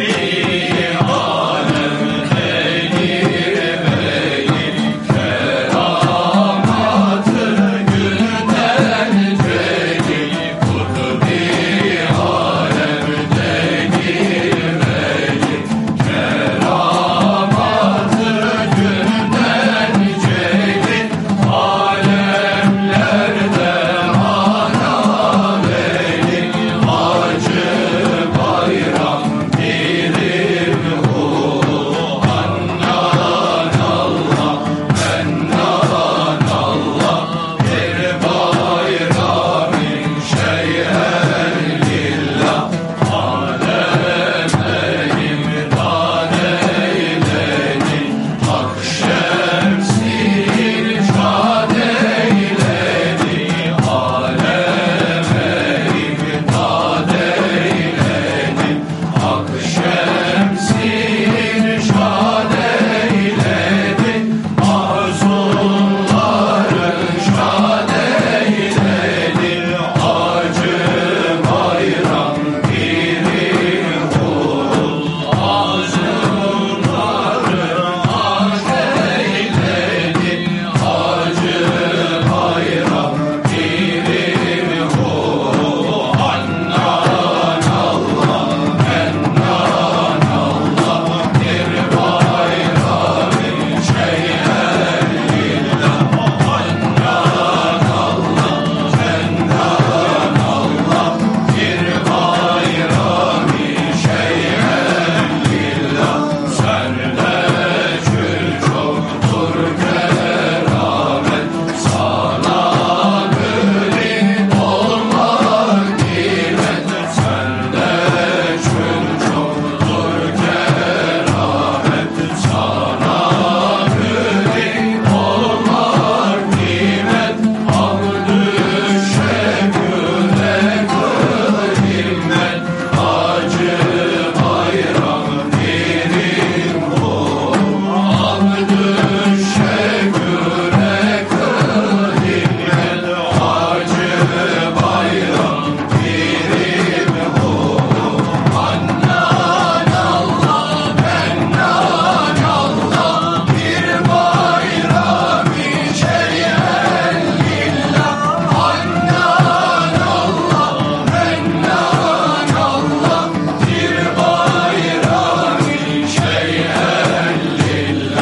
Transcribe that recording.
me.